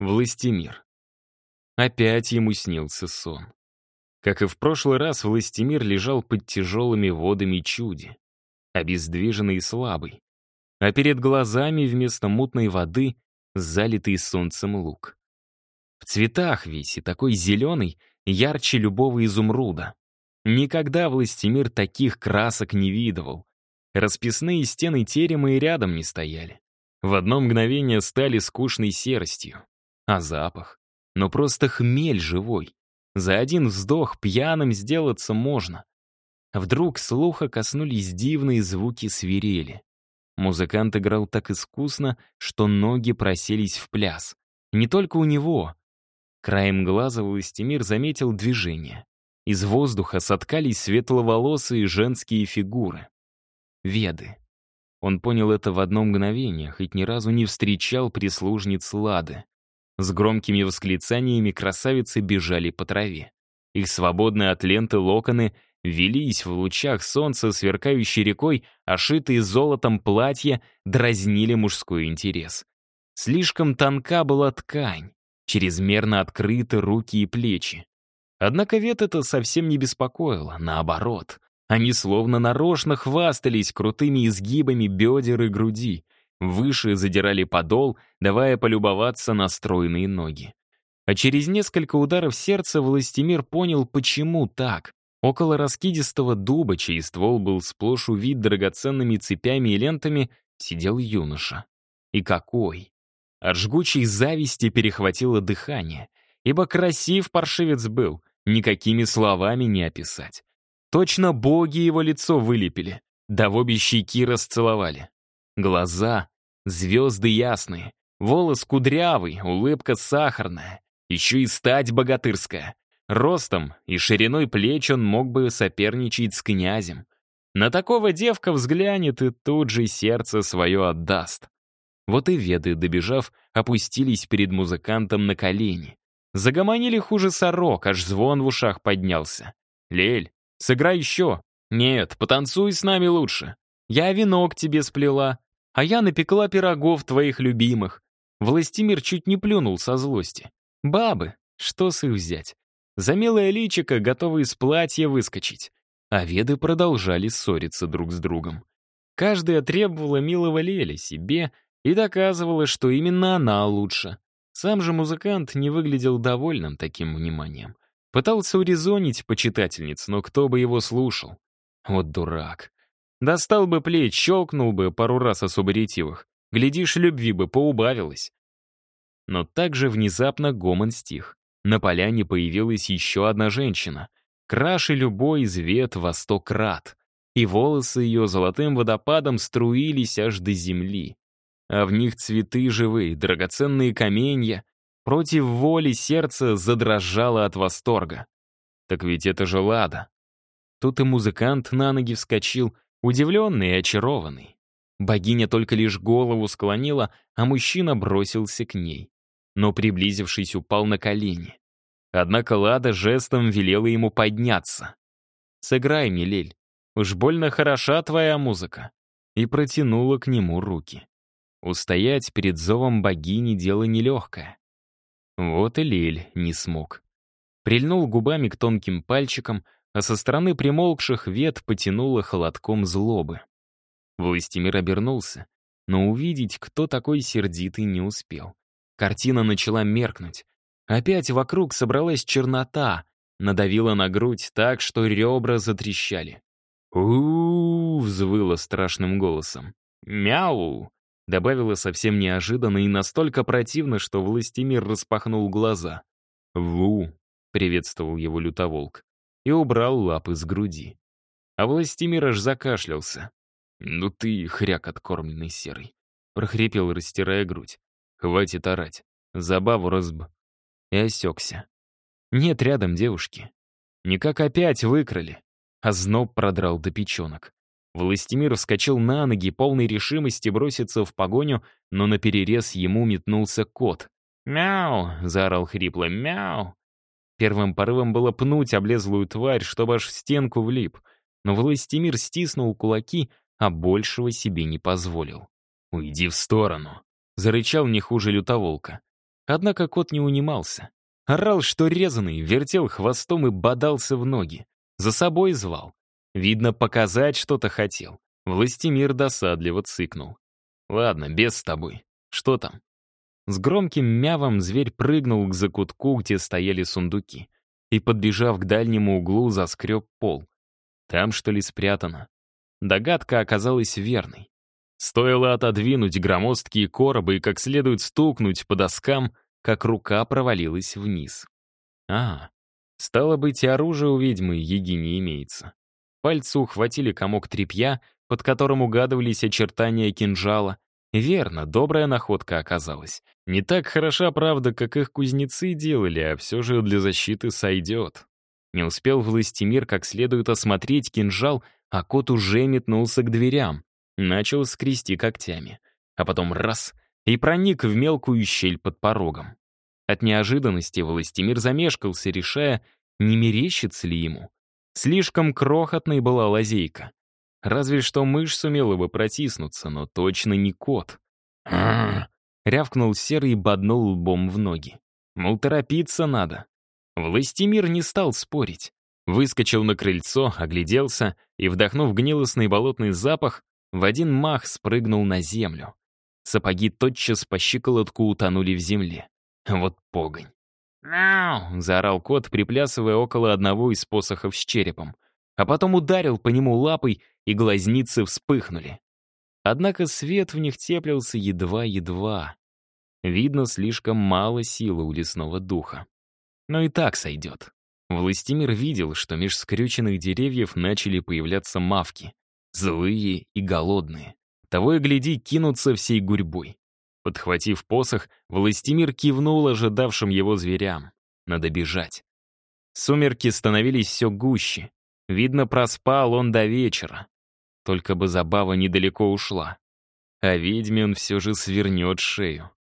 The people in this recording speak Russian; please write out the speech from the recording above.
Властимир. Опять ему снился сон. Как и в прошлый раз, Властимир лежал под тяжелыми водами чуди, обездвиженный и слабый, а перед глазами вместо мутной воды залитый солнцем лук. В цветах весь и такой зеленый, ярче любого изумруда. Никогда Властимир таких красок не видывал. Расписные стены терема и рядом не стояли. В одно мгновение стали скучной серостью. А запах? Но просто хмель живой. За один вздох пьяным сделаться можно. Вдруг слуха коснулись дивные звуки свирели. Музыкант играл так искусно, что ноги проселись в пляс. Не только у него. Краем глаза Властимир заметил движение. Из воздуха соткались светловолосые женские фигуры. Веды. Он понял это в одно мгновение, хоть ни разу не встречал прислужниц Лады. С громкими восклицаниями красавицы бежали по траве. Их свободные от ленты локоны велись в лучах солнца, сверкающей рекой, ошитые золотом платья дразнили мужской интерес. Слишком тонка была ткань, чрезмерно открыты руки и плечи. Однако Вет это совсем не беспокоило, наоборот. Они словно нарочно хвастались крутыми изгибами бедер и груди, выше задирали подол, давая полюбоваться на стройные ноги. А через несколько ударов сердца Властимир понял, почему так. Около раскидистого дуба, чей ствол был сплошь увид драгоценными цепями и лентами, сидел юноша. И какой! От жгучей зависти перехватило дыхание, ибо красив паршивец был, никакими словами не описать. Точно боги его лицо вылепили, да в обе щеки расцеловали. Глаза — звезды ясные, волос кудрявый, улыбка сахарная, еще и стать богатырская. Ростом и шириной плеч он мог бы соперничать с князем. На такого девка взглянет и тут же сердце свое отдаст. Вот и веды, добежав, опустились перед музыкантом на колени. Загомонили хуже сорок, аж звон в ушах поднялся. «Лель, сыграй еще!» «Нет, потанцуй с нами лучше. Я венок тебе сплела, а я напекла пирогов твоих любимых». Властимир чуть не плюнул со злости. «Бабы, что с их взять? За милое личико готовы из платья выскочить». А веды продолжали ссориться друг с другом. Каждая требовала милого Леля себе и доказывала, что именно она лучше. Сам же музыкант не выглядел довольным таким вниманием. Пытался урезонить почитательниц, но кто бы его слушал? Вот дурак. Достал бы плеч, щелкнул бы пару раз особо ретивых. Глядишь, любви бы поубавилось. Но также внезапно гомон стих. На поляне появилась еще одна женщина. Краше любой из вет во сто крат. И волосы ее золотым водопадом струились аж до земли а в них цветы живые, драгоценные каменья. Против воли сердце задрожало от восторга. Так ведь это же Лада. Тут и музыкант на ноги вскочил, удивленный и очарованный. Богиня только лишь голову склонила, а мужчина бросился к ней. Но, приблизившись, упал на колени. Однако Лада жестом велела ему подняться. «Сыграй, Милель, уж больно хороша твоя музыка», и протянула к нему руки. Устоять перед зовом богини — дело нелегкое. Вот и Лель не смог. Прильнул губами к тонким пальчикам, а со стороны примолкших вет потянуло холодком злобы. Властимир обернулся, но увидеть, кто такой сердитый, не успел. Картина начала меркнуть. Опять вокруг собралась чернота, надавила на грудь так, что ребра затрещали. у, взвыла страшным голосом. «Мяу!» Добавила совсем неожиданно и настолько противно, что Властимир распахнул глаза. «Ву!» — приветствовал его лютоволк и убрал лапы с груди. А Властимир аж закашлялся. «Ну ты, хряк откормленный серый!» — прохрипел, растирая грудь. «Хватит орать. Забаву разб...» И осекся. Нет рядом девушки. Никак опять выкрали. А зноб продрал до печенок. Властимир вскочил на ноги, полной решимости броситься в погоню, но на перерез ему метнулся кот. «Мяу!» — заорал хрипло. «Мяу!» Первым порывом было пнуть облезлую тварь, чтобы аж в стенку влип. Но Властимир стиснул кулаки, а большего себе не позволил. «Уйди в сторону!» — зарычал не хуже лютоволка. Однако кот не унимался. Орал, что резанный, вертел хвостом и бодался в ноги. За собой звал. Видно, показать что-то хотел. Властимир досадливо цыкнул. «Ладно, без с тобой. Что там?» С громким мявом зверь прыгнул к закутку, где стояли сундуки, и, подбежав к дальнему углу, заскреб пол. Там, что ли, спрятано? Догадка оказалась верной. Стоило отодвинуть громоздкие коробы и как следует стукнуть по доскам, как рука провалилась вниз. А, стало быть, и оружие у ведьмы еги не имеется. Пальцы ухватили комок тряпья, под которым угадывались очертания кинжала. Верно, добрая находка оказалась. Не так хороша, правда, как их кузнецы делали, а все же для защиты сойдет. Не успел Властимир как следует осмотреть кинжал, а кот уже метнулся к дверям. Начал скрести когтями. А потом раз — и проник в мелкую щель под порогом. От неожиданности Властимир замешкался, решая, не мерещится ли ему. Слишком крохотной была лазейка. Разве что мышь сумела бы протиснуться, но точно не кот. рявкнул серый и боднул лбом в ноги. Мол, торопиться надо. Властимир не стал спорить. Выскочил на крыльцо, огляделся и, вдохнув гнилостный болотный запах, в один мах спрыгнул на землю. Сапоги тотчас по щиколотку утонули в земле. Вот погонь. «Мяу!» — заорал кот, приплясывая около одного из посохов с черепом. А потом ударил по нему лапой, и глазницы вспыхнули. Однако свет в них теплился едва-едва. Видно, слишком мало силы у лесного духа. Но и так сойдет. Властимир видел, что меж скрюченных деревьев начали появляться мавки. Злые и голодные. Того и гляди, кинутся всей гурьбой. Подхватив посох, Властимир кивнул ожидавшим его зверям. Надо бежать. Сумерки становились все гуще. Видно, проспал он до вечера. Только бы забава недалеко ушла. А ведьме он все же свернет шею.